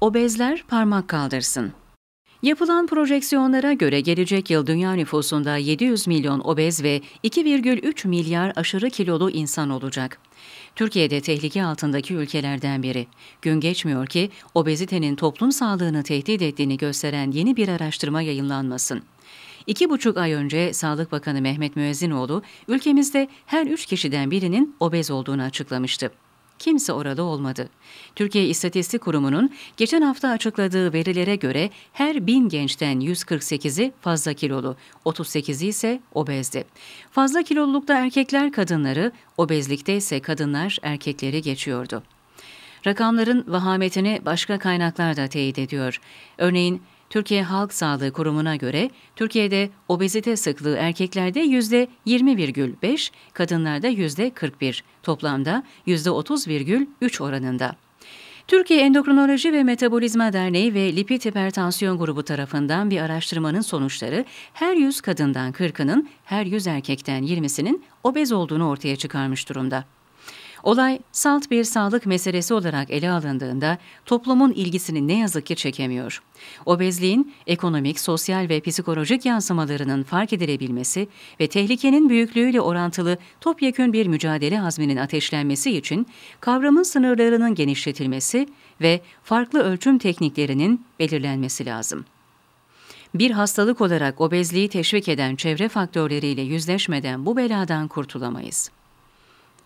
Obezler parmak kaldırsın. Yapılan projeksiyonlara göre gelecek yıl dünya nüfusunda 700 milyon obez ve 2,3 milyar aşırı kilolu insan olacak. Türkiye'de tehlike altındaki ülkelerden biri. Gün geçmiyor ki obezitenin toplum sağlığını tehdit ettiğini gösteren yeni bir araştırma yayınlanmasın. İki buçuk ay önce Sağlık Bakanı Mehmet Müezzinoğlu, ülkemizde her üç kişiden birinin obez olduğunu açıklamıştı kimse orada olmadı. Türkiye İstatistik Kurumu'nun geçen hafta açıkladığı verilere göre her bin gençten 148'i fazla kilolu, 38'i ise obezdi. Fazla kilolulukta erkekler kadınları, obezlikte ise kadınlar erkekleri geçiyordu. Rakamların vahametini başka kaynaklar da teyit ediyor. Örneğin Türkiye Halk Sağlığı Kurumu'na göre Türkiye'de obezite sıklığı erkeklerde %20,5, kadınlarda %41, toplamda %30,3 oranında. Türkiye Endokrinoloji ve Metabolizma Derneği ve Lipid Hipertansiyon Grubu tarafından bir araştırmanın sonuçları her 100 kadından 40'ının, her 100 erkekten 20'sinin obez olduğunu ortaya çıkarmış durumda. Olay salt bir sağlık meselesi olarak ele alındığında toplumun ilgisini ne yazık ki çekemiyor. Obezliğin ekonomik, sosyal ve psikolojik yansımalarının fark edilebilmesi ve tehlikenin büyüklüğüyle orantılı topyekün bir mücadele azminin ateşlenmesi için kavramın sınırlarının genişletilmesi ve farklı ölçüm tekniklerinin belirlenmesi lazım. Bir hastalık olarak obezliği teşvik eden çevre faktörleriyle yüzleşmeden bu beladan kurtulamayız.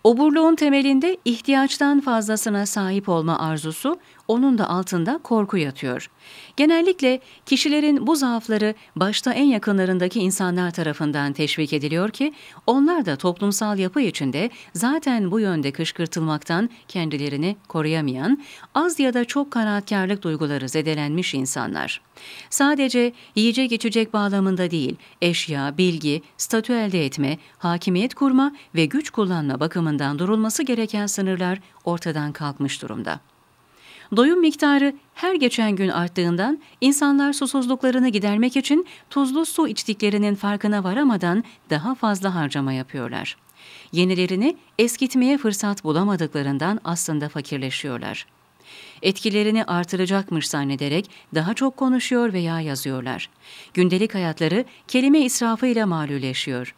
Oburluğun temelinde ihtiyaçtan fazlasına sahip olma arzusu, onun da altında korku yatıyor. Genellikle kişilerin bu zaafları başta en yakınlarındaki insanlar tarafından teşvik ediliyor ki onlar da toplumsal yapı içinde zaten bu yönde kışkırtılmaktan kendilerini koruyamayan, az ya da çok kanaatkarlık duyguları zedelenmiş insanlar. Sadece yiyecek içecek bağlamında değil, eşya, bilgi, statü elde etme, hakimiyet kurma ve güç kullanma bakımından durulması gereken sınırlar ortadan kalkmış durumda. Doyum miktarı her geçen gün arttığından insanlar susuzluklarını gidermek için tuzlu su içtiklerinin farkına varamadan daha fazla harcama yapıyorlar. Yenilerini eskitmeye fırsat bulamadıklarından aslında fakirleşiyorlar. Etkilerini artıracakmış zannederek daha çok konuşuyor veya yazıyorlar. Gündelik hayatları kelime israfıyla malüleşiyor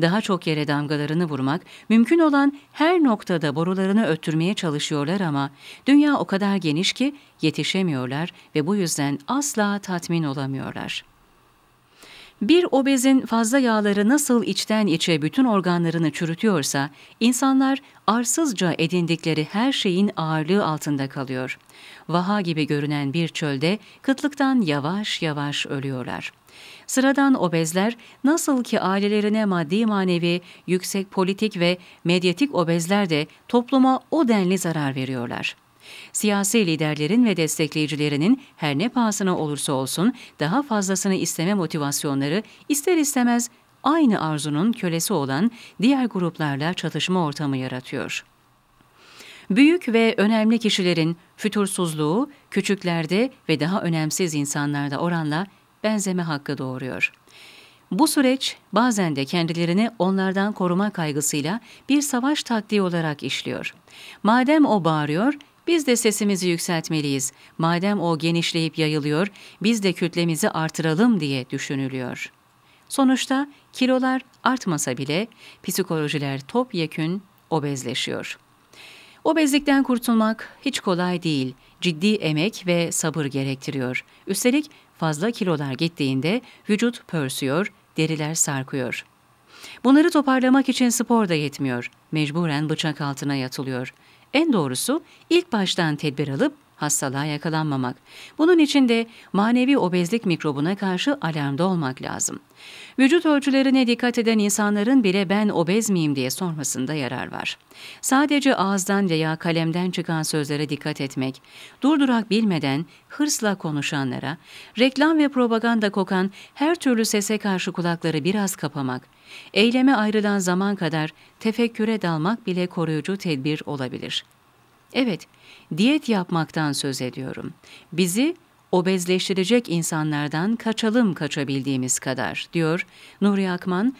daha çok yere damgalarını vurmak, mümkün olan her noktada borularını öttürmeye çalışıyorlar ama dünya o kadar geniş ki yetişemiyorlar ve bu yüzden asla tatmin olamıyorlar. Bir obezin fazla yağları nasıl içten içe bütün organlarını çürütüyorsa, insanlar arsızca edindikleri her şeyin ağırlığı altında kalıyor. Vaha gibi görünen bir çölde kıtlıktan yavaş yavaş ölüyorlar. Sıradan obezler nasıl ki ailelerine maddi manevi, yüksek politik ve medyatik obezler de topluma o denli zarar veriyorlar. Siyasi liderlerin ve destekleyicilerinin her ne pahasına olursa olsun daha fazlasını isteme motivasyonları ister istemez aynı arzunun kölesi olan diğer gruplarla çatışma ortamı yaratıyor. Büyük ve önemli kişilerin fütursuzluğu küçüklerde ve daha önemsiz insanlarda oranla benzeme hakkı doğuruyor. Bu süreç bazen de kendilerini onlardan koruma kaygısıyla bir savaş taktiği olarak işliyor. Madem o bağırıyor, biz de sesimizi yükseltmeliyiz. Madem o genişleyip yayılıyor, biz de kütlemizi artıralım diye düşünülüyor. Sonuçta kilolar artmasa bile psikolojiler topyekün obezleşiyor. Obezlikten kurtulmak hiç kolay değil. Ciddi emek ve sabır gerektiriyor. Üstelik fazla kilolar gittiğinde vücut pörsüyor, deriler sarkıyor. Bunları toparlamak için spor da yetmiyor. Mecburen bıçak altına yatılıyor. En doğrusu ilk baştan tedbir alıp hastalığa yakalanmamak. Bunun için de manevi obezlik mikrobuna karşı alarmda olmak lazım. Vücut ölçülerine dikkat eden insanların bile ben obez miyim diye sormasında yarar var. Sadece ağızdan veya kalemden çıkan sözlere dikkat etmek, durdurak bilmeden hırsla konuşanlara, reklam ve propaganda kokan her türlü sese karşı kulakları biraz kapamak, eyleme ayrılan zaman kadar tefekküre dalmak bile koruyucu tedbir olabilir.'' Evet, diyet yapmaktan söz ediyorum. Bizi obezleştirecek insanlardan kaçalım kaçabildiğimiz kadar, diyor Nuri Akman,